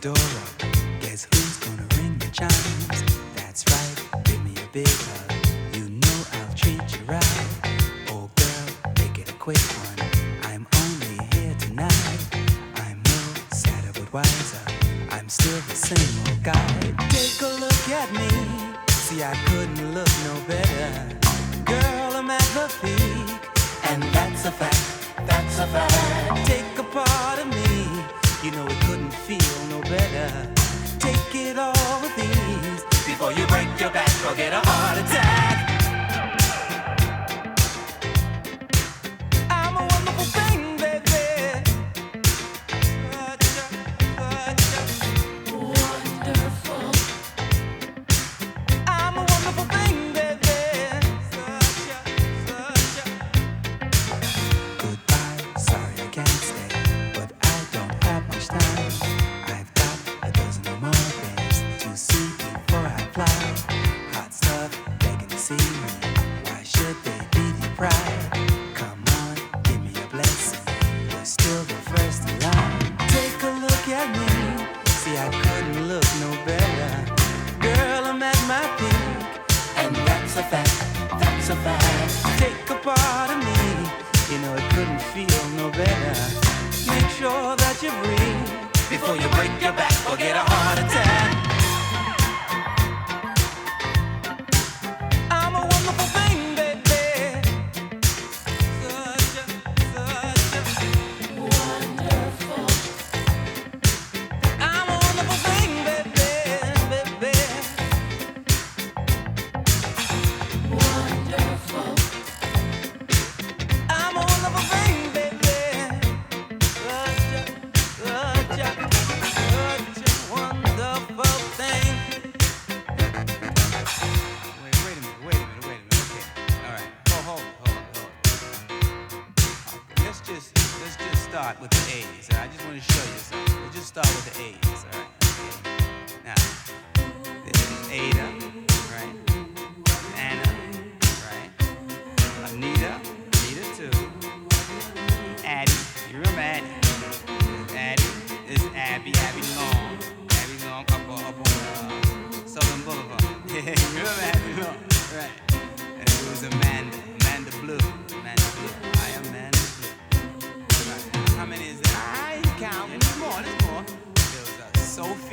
door up. Guess who's gonna ring the chimes? That's right, give me a big hug. You know I'll treat you right. Oh girl, make it a quick one. I'm only here tonight. I'm no sadder but wiser. I'm still the same old guy. Take a look at me. See, I couldn't look get a a fact, that's a fact. Take a part of me. You know it couldn't feel no better. Make sure that you breathe before you break your back or get a just let's just start with the A's. Right? I just want to show you something. Let's just start with the A's. All right. so